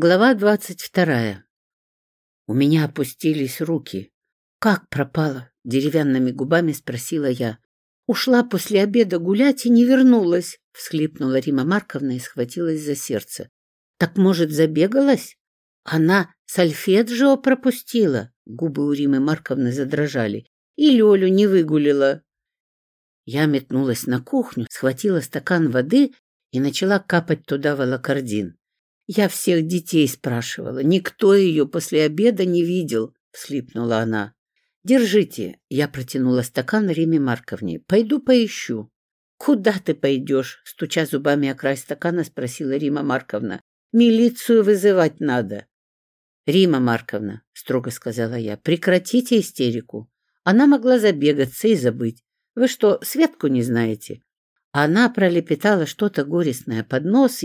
Глава двадцать вторая. У меня опустились руки. «Как пропала?» — деревянными губами спросила я. «Ушла после обеда гулять и не вернулась», — всхлипнула Рима Марковна и схватилась за сердце. «Так, может, забегалась? Она сольфеджио пропустила?» Губы у Римы Марковны задрожали. «И Лёлю не выгулила». Я метнулась на кухню, схватила стакан воды и начала капать туда волокордин. Я всех детей спрашивала. Никто ее после обеда не видел, — вслипнула она. Держите. Я протянула стакан Риме Марковне. Пойду поищу. Куда ты пойдешь? Стуча зубами о край стакана, спросила Рима Марковна. Милицию вызывать надо. Рима Марковна, строго сказала я, прекратите истерику. Она могла забегаться и забыть. Вы что, Светку не знаете? Она пролепетала что-то горестное под нос,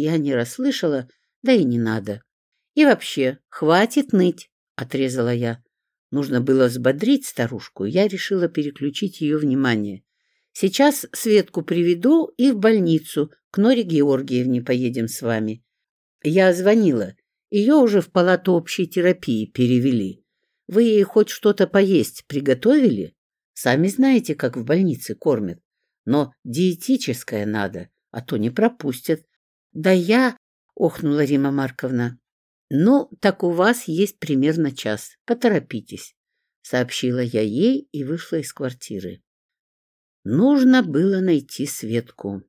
я не расслышала, да и не надо. И вообще, хватит ныть, отрезала я. Нужно было взбодрить старушку, я решила переключить ее внимание. Сейчас Светку приведу и в больницу, к Норе Георгиевне поедем с вами. Я звонила. Ее уже в палату общей терапии перевели. Вы ей хоть что-то поесть приготовили? Сами знаете, как в больнице кормят. Но диетическое надо, а то не пропустят. Да я... — охнула Рима Марковна. «Ну, так у вас есть примерно час. Поторопитесь», — сообщила я ей и вышла из квартиры. Нужно было найти Светку.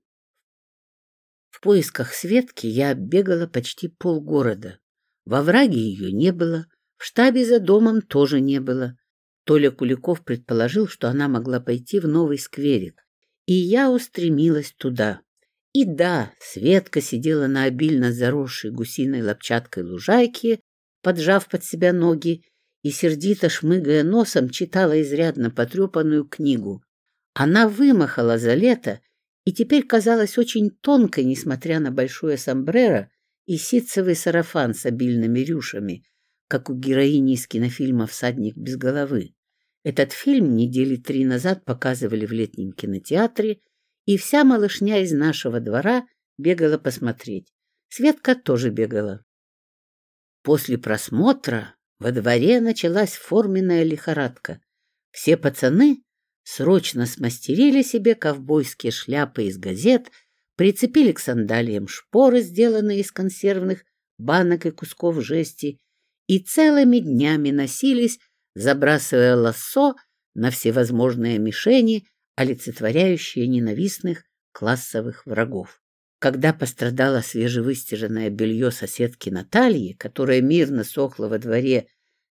В поисках Светки я бегала почти полгорода. Во враге ее не было, в штабе за домом тоже не было. Толя Куликов предположил, что она могла пойти в новый скверик, и я устремилась туда. и да, Светка сидела на обильно заросшей гусиной лапчаткой лужайке, поджав под себя ноги, и, сердито шмыгая носом, читала изрядно потрепанную книгу. Она вымахала за лето и теперь казалась очень тонкой, несмотря на большое сомбреро и ситцевый сарафан с обильными рюшами, как у героини из кинофильма «Всадник без головы». Этот фильм недели три назад показывали в летнем кинотеатре — и вся малышня из нашего двора бегала посмотреть. Светка тоже бегала. После просмотра во дворе началась форменная лихорадка. Все пацаны срочно смастерили себе ковбойские шляпы из газет, прицепили к сандалиям шпоры, сделанные из консервных банок и кусков жести, и целыми днями носились, забрасывая лассо на всевозможные мишени, олицетворяющие ненавистных классовых врагов. Когда пострадало свежевыстиранное белье соседки Натальи, которое мирно сохло во дворе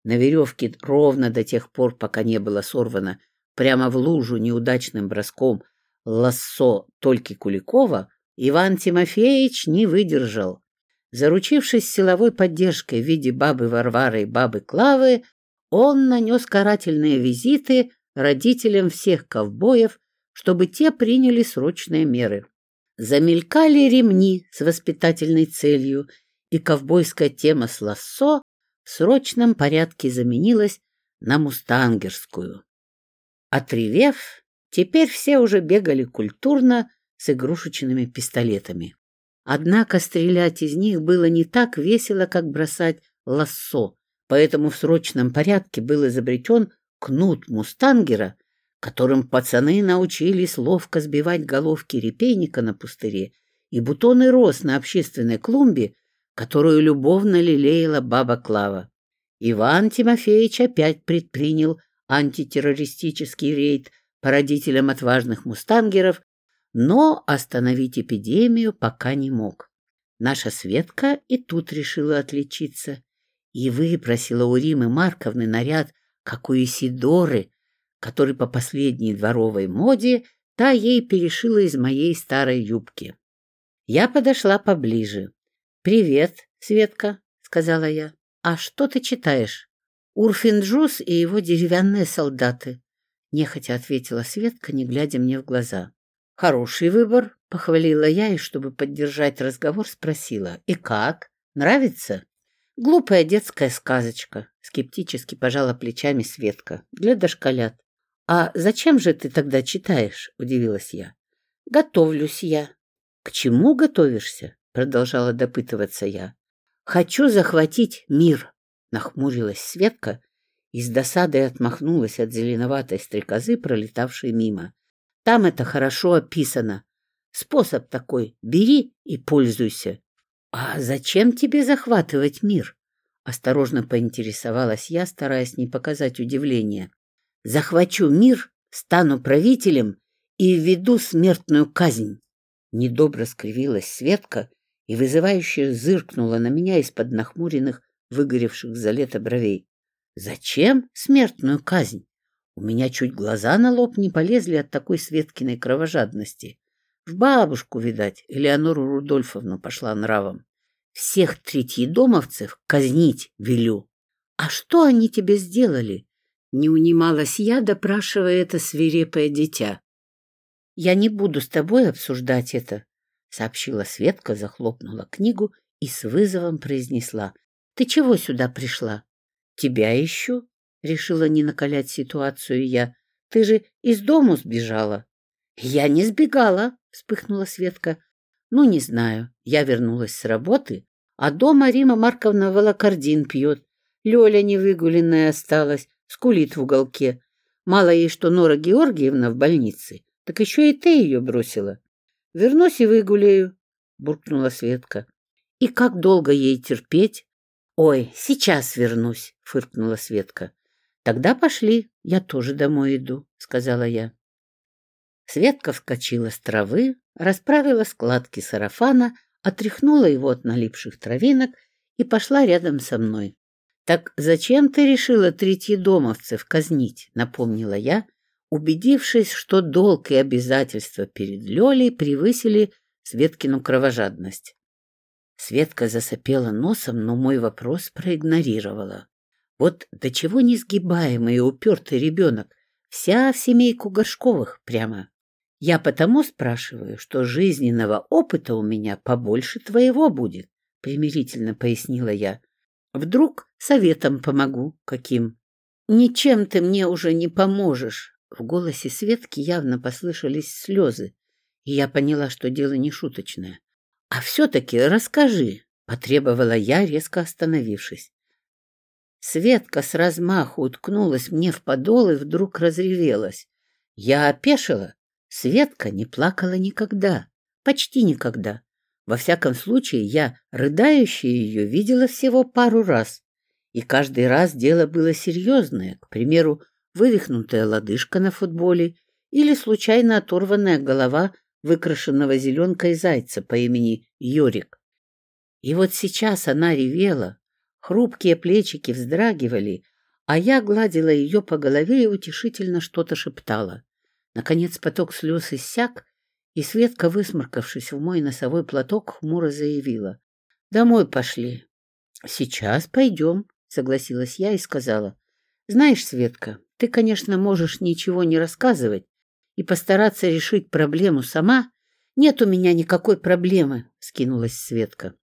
на веревке ровно до тех пор, пока не было сорвано прямо в лужу неудачным броском лассо Тольки Куликова, Иван Тимофеевич не выдержал. Заручившись силовой поддержкой в виде бабы Варвары и бабы Клавы, он нанес карательные визиты родителям всех ковбоев, чтобы те приняли срочные меры. Замелькали ремни с воспитательной целью, и ковбойская тема с лассо в срочном порядке заменилась на мустангерскую. Отревев, теперь все уже бегали культурно с игрушечными пистолетами. Однако стрелять из них было не так весело, как бросать лассо, поэтому в срочном порядке был изобретен кнут мустангера, которым пацаны научились ловко сбивать головки репейника на пустыре и бутоны роз на общественной клумбе, которую любовно лелеяла баба Клава. Иван Тимофеевич опять предпринял антитеррористический рейд по родителям отважных мустангеров, но остановить эпидемию пока не мог. Наша Светка и тут решила отличиться и выпросила у Римы Марковны наряд как какую-си доры, который по последней дворовой моде та ей перешила из моей старой юбки. Я подошла поближе. «Привет, Светка», — сказала я. «А что ты читаешь?» «Урфинджус и его деревянные солдаты», — нехотя ответила Светка, не глядя мне в глаза. «Хороший выбор», — похвалила я и, чтобы поддержать разговор, спросила. «И как? Нравится?» «Глупая детская сказочка скептически пожала плечами Светка. «Глядашь, колят. А зачем же ты тогда читаешь?» — удивилась я. «Готовлюсь я». «К чему готовишься?» — продолжала допытываться я. «Хочу захватить мир», — нахмурилась Светка и с досадой отмахнулась от зеленоватой стрекозы, пролетавшей мимо. «Там это хорошо описано. Способ такой — бери и пользуйся». «А зачем тебе захватывать мир?» осторожно поинтересовалась я, стараясь не показать удивления. — Захвачу мир, стану правителем и введу смертную казнь. Недобро скривилась Светка и вызывающе зыркнула на меня из-под нахмуренных, выгоревших за лето бровей. Зачем смертную казнь? У меня чуть глаза на лоб не полезли от такой Светкиной кровожадности. В бабушку, видать, Элеонору Рудольфовну пошла нравом. Всех третьедомовцев казнить велю. А что они тебе сделали? Не унималась я, допрашивая это свирепое дитя. Я не буду с тобой обсуждать это, сообщила Светка, захлопнула книгу и с вызовом произнесла. Ты чего сюда пришла? Тебя ищу, решила не накалять ситуацию я. Ты же из дому сбежала. Я не сбегала, вспыхнула Светка. Ну, не знаю. Я вернулась с работы, а дома Рима Марковна волокордин пьет. Лёля невыгуленная осталась, скулит в уголке. Мало ей, что Нора Георгиевна в больнице, так еще и ты ее бросила. Вернусь и выгуляю, буркнула Светка. И как долго ей терпеть? Ой, сейчас вернусь, фыркнула Светка. Тогда пошли, я тоже домой иду, сказала я. Светка вскочила с травы, расправила складки сарафана, отряхнула его от налипших травинок и пошла рядом со мной. «Так зачем ты решила третьедомовцев казнить?» — напомнила я, убедившись, что долг и обязательства перед Лёлей превысили Светкину кровожадность. Светка засопела носом, но мой вопрос проигнорировала. Вот до чего несгибаемый и упертый ребенок, вся в семейку Горшковых прямо. Я потому спрашиваю, что жизненного опыта у меня побольше твоего будет, примирительно пояснила я. Вдруг советом помогу каким? Ничем ты мне уже не поможешь. В голосе Светки явно послышались слезы, и я поняла, что дело не шуточное. А все-таки расскажи, потребовала я, резко остановившись. Светка с размаху уткнулась мне в подол и вдруг разревелась. Я опешила, Светка не плакала никогда, почти никогда. Во всяком случае, я, рыдающая ее, видела всего пару раз. И каждый раз дело было серьезное, к примеру, вывихнутая лодыжка на футболе или случайно оторванная голова выкрашенного зеленкой зайца по имени Йорик. И вот сейчас она ревела, хрупкие плечики вздрагивали, а я гладила ее по голове и утешительно что-то шептала. Наконец поток слез иссяк, и Светка, высморкавшись в мой носовой платок, хмуро заявила. — Домой пошли. — Сейчас пойдем, — согласилась я и сказала. — Знаешь, Светка, ты, конечно, можешь ничего не рассказывать и постараться решить проблему сама. Нет у меня никакой проблемы, — скинулась Светка.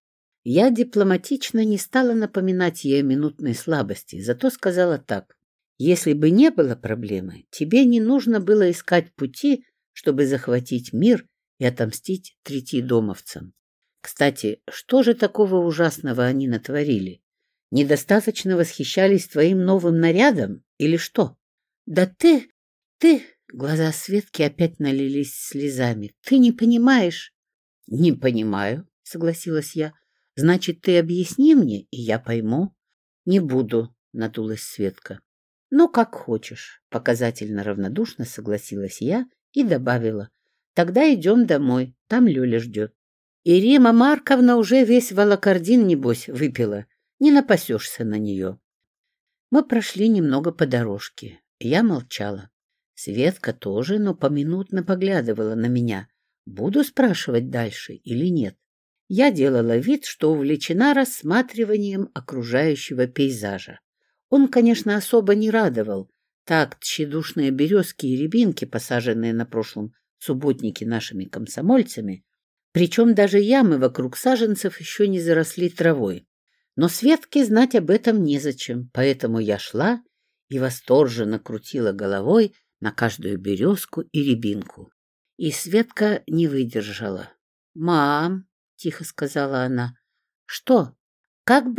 Я дипломатично не стала напоминать ей о минутной слабости, зато сказала так. Если бы не было проблемы, тебе не нужно было искать пути, чтобы захватить мир и отомстить трети домовцам. Кстати, что же такого ужасного они натворили? Недостаточно восхищались твоим новым нарядом или что? Да ты, ты... Глаза Светки опять налились слезами. Ты не понимаешь. Не понимаю, согласилась я. Значит, ты объясни мне, и я пойму. Не буду, надулась Светка. «Ну, как хочешь», — показательно равнодушно согласилась я и добавила. «Тогда идем домой, там Люля ждет». И Рима Марковна уже весь волокордин, небось, выпила. Не напасешься на нее. Мы прошли немного по дорожке. Я молчала. Светка тоже, но поминутно поглядывала на меня. Буду спрашивать дальше или нет. Я делала вид, что увлечена рассматриванием окружающего пейзажа. Он, конечно, особо не радовал. Так тщедушные березки и рябинки, посаженные на прошлом субботнике нашими комсомольцами, причем даже ямы вокруг саженцев еще не заросли травой. Но Светке знать об этом незачем, поэтому я шла и восторженно крутила головой на каждую березку и рябинку. И Светка не выдержала. «Мам!» — тихо сказала она. «Что?» Как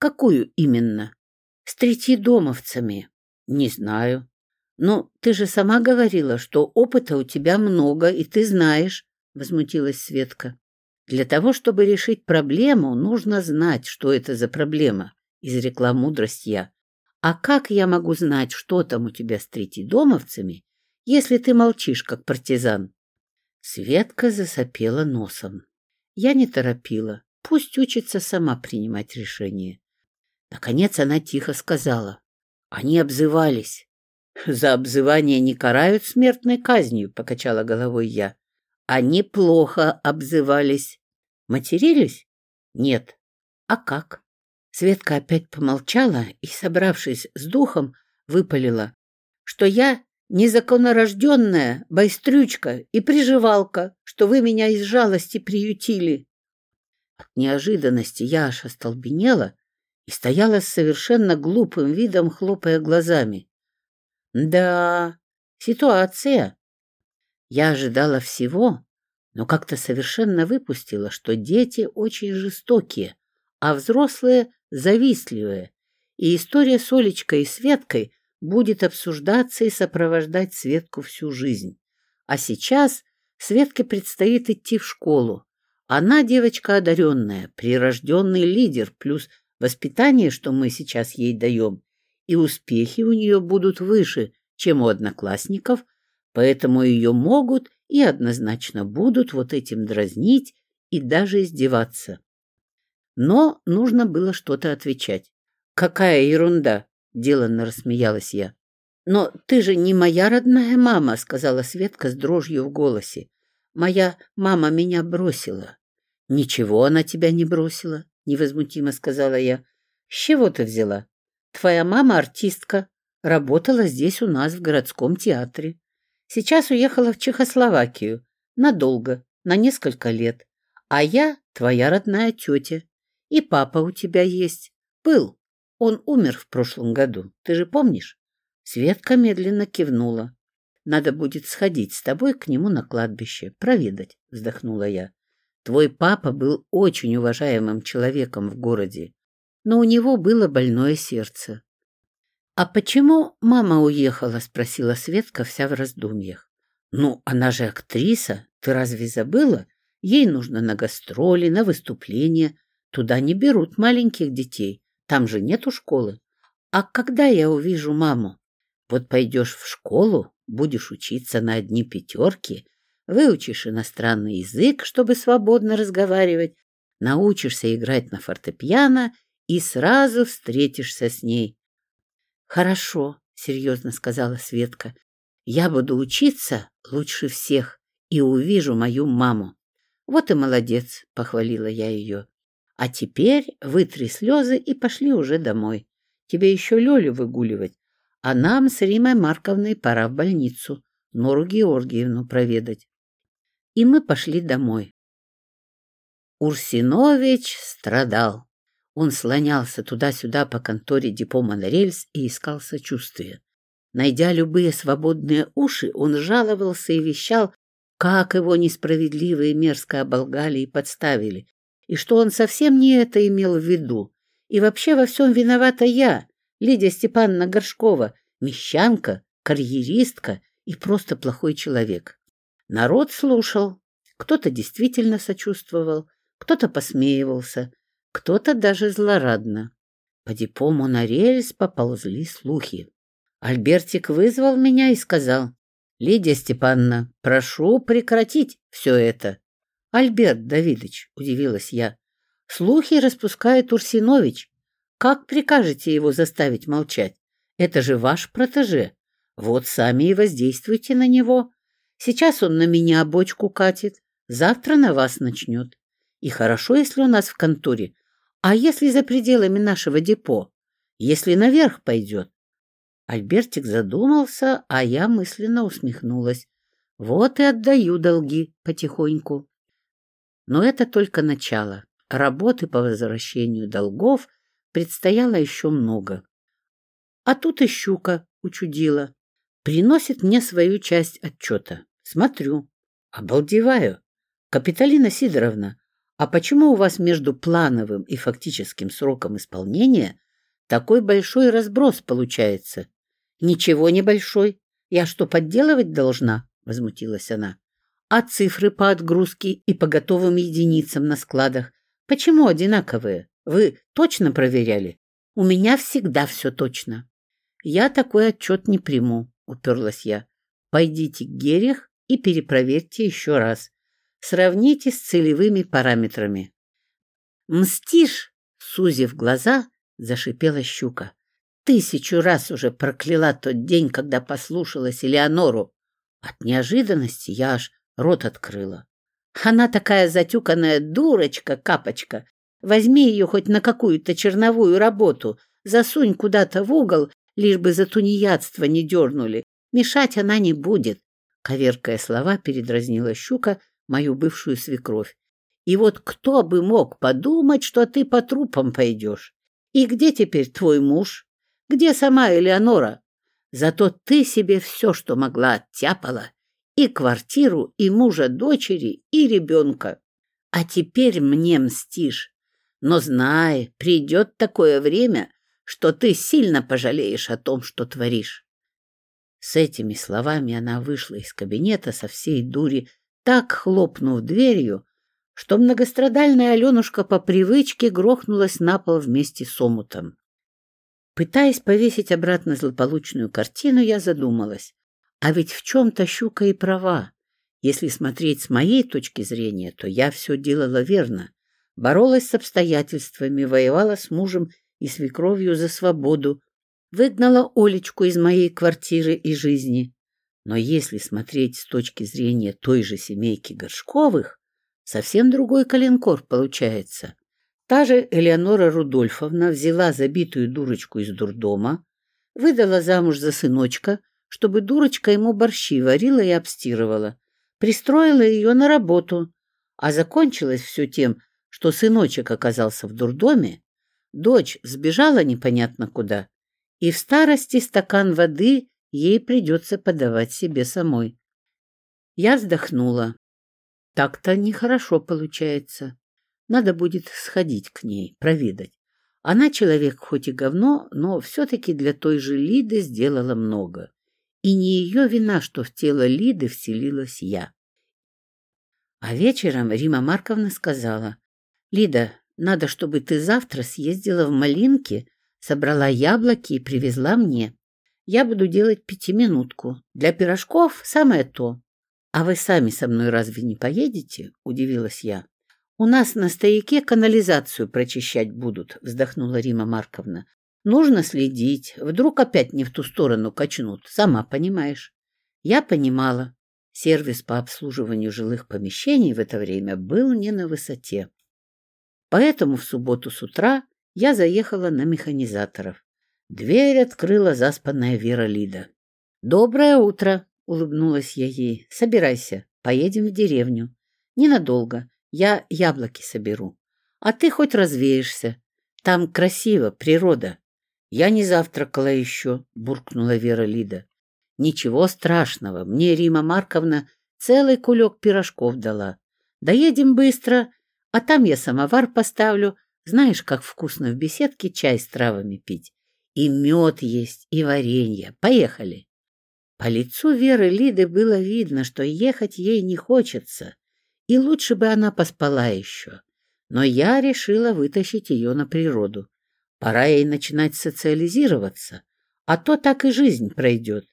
Какую именно? Стричи домовцами. Не знаю. Но ты же сама говорила, что опыта у тебя много, и ты знаешь, возмутилась Светка. Для того, чтобы решить проблему, нужно знать, что это за проблема, изрекла мудрость я. А как я могу знать, что там у тебя с третьедомовцами, если ты молчишь, как партизан? Светка засопела носом. Я не торопила. Пусть учится сама принимать решения. Наконец она тихо сказала. Они обзывались. «За обзывание не карают смертной казнью», — покачала головой я. «Они плохо обзывались». «Матерились?» «Нет». «А как?» Светка опять помолчала и, собравшись с духом, выпалила, что я незаконорожденная байстрючка и приживалка, что вы меня из жалости приютили. От неожиданности я аж остолбенела и стояла с совершенно глупым видом, хлопая глазами. Да, ситуация. Я ожидала всего, но как-то совершенно выпустила, что дети очень жестокие, а взрослые завистливые, и история с Олечкой и Светкой будет обсуждаться и сопровождать Светку всю жизнь. А сейчас Светке предстоит идти в школу. Она девочка одаренная, прирожденный лидер, плюс воспитание, что мы сейчас ей даем, и успехи у нее будут выше, чем у одноклассников – Поэтому ее могут и однозначно будут вот этим дразнить и даже издеваться. Но нужно было что-то отвечать. «Какая ерунда!» — деланно рассмеялась я. «Но ты же не моя родная мама», — сказала Светка с дрожью в голосе. «Моя мама меня бросила». «Ничего она тебя не бросила», — невозмутимо сказала я. «С чего ты взяла? Твоя мама артистка, работала здесь у нас в городском театре. Сейчас уехала в Чехословакию. Надолго, на несколько лет. А я твоя родная тетя. И папа у тебя есть. Был. Он умер в прошлом году. Ты же помнишь? Светка медленно кивнула. Надо будет сходить с тобой к нему на кладбище, проведать, вздохнула я. Твой папа был очень уважаемым человеком в городе, но у него было больное сердце. — А почему мама уехала? — спросила Светка вся в раздумьях. — Ну, она же актриса, ты разве забыла? Ей нужно на гастроли, на выступления. Туда не берут маленьких детей, там же нету школы. А когда я увижу маму? Вот пойдешь в школу, будешь учиться на одни пятерки — выучишь иностранный язык, чтобы свободно разговаривать, научишься играть на фортепиано и сразу встретишься с ней. — Хорошо, — серьезно сказала Светка. — Я буду учиться лучше всех и увижу мою маму. — Вот и молодец, — похвалила я ее. — А теперь вытри слезы и пошли уже домой. Тебе еще Лелю выгуливать, а нам с Римой Марковной пора в больницу, Нору Георгиевну проведать. И мы пошли домой. Урсинович страдал. Он слонялся туда-сюда по конторе депо монорельс и искал сочувствия. Найдя любые свободные уши, он жаловался и вещал, как его несправедливо и мерзко оболгали и подставили, и что он совсем не это имел в виду. И вообще во всем виновата я, Лидия Степановна Горшкова, мещанка, карьеристка и просто плохой человек. Народ слушал, кто-то действительно сочувствовал, кто-то посмеивался, кто-то даже злорадно. По депому на рельс поползли слухи. Альбертик вызвал меня и сказал, «Лидия Степановна, прошу прекратить все это». «Альберт Давидович», — удивилась я, — «слухи распускает Урсинович. Как прикажете его заставить молчать? Это же ваш протеже. Вот сами и воздействуйте на него. Сейчас он на меня бочку катит, завтра на вас начнет. И хорошо, если у нас в конторе а если за пределами нашего депо? Если наверх пойдет? Альбертик задумался, а я мысленно усмехнулась. Вот и отдаю долги потихоньку. Но это только начало. Работы по возвращению долгов предстояло еще много. А тут и щука учудила. Приносит мне свою часть отчета. смотрю. Обалдеваю. Капиталина Сидоровна, а почему у вас между плановым и фактическим сроком исполнения такой большой разброс получается? Ничего небольшой. Я что, подделывать должна? Возмутилась она. А цифры по отгрузке и по готовым единицам на складах почему одинаковые? Вы точно проверяли? У меня всегда все точно. Я такой отчет не приму, уперлась я. Пойдите к Герех и перепроверьте еще раз. Сравните с целевыми параметрами. «Мстишь!» — сузив глаза, зашипела щука. «Тысячу раз уже прокляла тот день, когда послушалась Элеонору. От неожиданности я аж рот открыла. Она такая затюканная дурочка-капочка. Возьми ее хоть на какую-то черновую работу, засунь куда-то в угол, лишь бы за тунеядство не дернули. Мешать она не будет. Коверкая слова, передразнила щука, мою бывшую свекровь. И вот кто бы мог подумать, что ты по трупам пойдешь? И где теперь твой муж? Где сама Элеонора? Зато ты себе все, что могла, оттяпала. И квартиру, и мужа дочери, и ребенка. А теперь мне мстишь. Но знай, придет такое время, что ты сильно пожалеешь о том, что творишь. С этими словами она вышла из кабинета со всей дури, так хлопнув дверью, что многострадальная Аленушка по привычке грохнулась на пол вместе с омутом. Пытаясь повесить обратно злополучную картину, я задумалась. А ведь в чем-то щука и права. Если смотреть с моей точки зрения, то я все делала верно. Боролась с обстоятельствами, воевала с мужем и свекровью за свободу, Выгнала Олечку из моей квартиры и жизни. Но если смотреть с точки зрения той же семейки Горшковых, совсем другой коленкор получается. Та же Элеонора Рудольфовна взяла забитую дурочку из дурдома, выдала замуж за сыночка, чтобы дурочка ему борщи варила и обстирывала, пристроила ее на работу, а закончилось все тем, что сыночек оказался в дурдоме, дочь сбежала непонятно куда, и в старости стакан воды ей придется подавать себе самой. Я вздохнула. Так-то нехорошо получается. Надо будет сходить к ней, проведать. Она человек хоть и говно, но все-таки для той же Лиды сделала много. И не ее вина, что в тело Лиды вселилась я. А вечером Рима Марковна сказала, «Лида, надо, чтобы ты завтра съездила в Малинки, собрала яблоки и привезла мне. Я буду делать пятиминутку. Для пирожков самое то. А вы сами со мной разве не поедете? Удивилась я. У нас на стояке канализацию прочищать будут, вздохнула Рима Марковна. Нужно следить. Вдруг опять не в ту сторону качнут. Сама понимаешь. Я понимала. Сервис по обслуживанию жилых помещений в это время был не на высоте. Поэтому в субботу с утра я заехала на механизаторов. Дверь открыла заспанная Вера Лида. «Доброе утро!» — улыбнулась я ей. «Собирайся, поедем в деревню. Ненадолго. Я яблоки соберу. А ты хоть развеешься. Там красиво, природа». «Я не завтракала еще», — буркнула Вера Лида. «Ничего страшного. Мне Рима Марковна целый кулек пирожков дала. Доедем быстро, а там я самовар поставлю. Знаешь, как вкусно в беседке чай с травами пить. И мед есть, и варенье. Поехали. По лицу Веры Лиды было видно, что ехать ей не хочется, и лучше бы она поспала еще. Но я решила вытащить ее на природу. Пора ей начинать социализироваться, а то так и жизнь пройдет.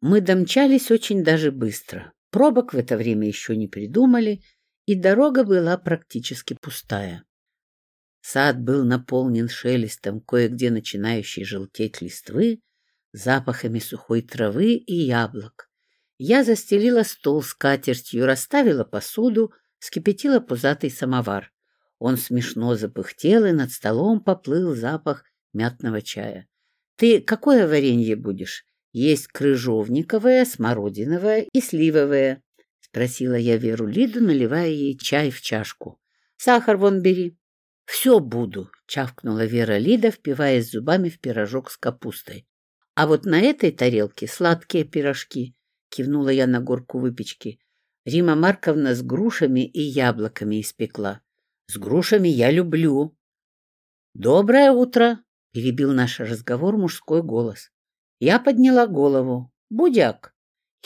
Мы домчались очень даже быстро. Пробок в это время еще не придумали, и дорога была практически пустая. Сад был наполнен шелестом кое-где начинающей желтеть листвы, запахами сухой травы и яблок. Я застелила стол скатертью, расставила посуду, скипятила пузатый самовар. Он смешно запыхтел, и над столом поплыл запах мятного чая. — Ты какое варенье будешь? Есть крыжовниковое, смородиновое и сливовое, — спросила я Веру Лиду, наливая ей чай в чашку. — Сахар вон бери. «Все буду», — чавкнула Вера Лида, впиваясь зубами в пирожок с капустой. «А вот на этой тарелке сладкие пирожки», — кивнула я на горку выпечки. Рима Марковна с грушами и яблоками испекла. С грушами я люблю. Доброе утро, перебил наш разговор мужской голос. Я подняла голову. Будяк.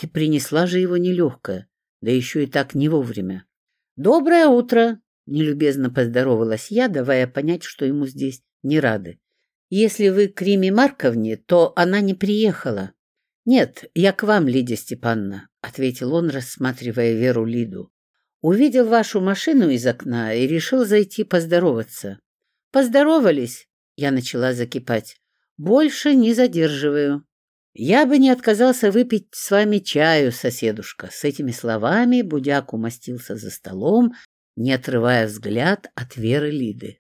И принесла же его нелегкое, да еще и так не вовремя. Доброе утро, нелюбезно поздоровалась я, давая понять, что ему здесь не рады. Если вы к Риме Марковне, то она не приехала. Нет, я к вам, Лидия Степановна, ответил он, рассматривая Веру Лиду. Увидел вашу машину из окна и решил зайти поздороваться. Поздоровались, я начала закипать. Больше не задерживаю. Я бы не отказался выпить с вами чаю, соседушка. С этими словами Будяк умостился за столом, не отрывая взгляд от Веры Лиды.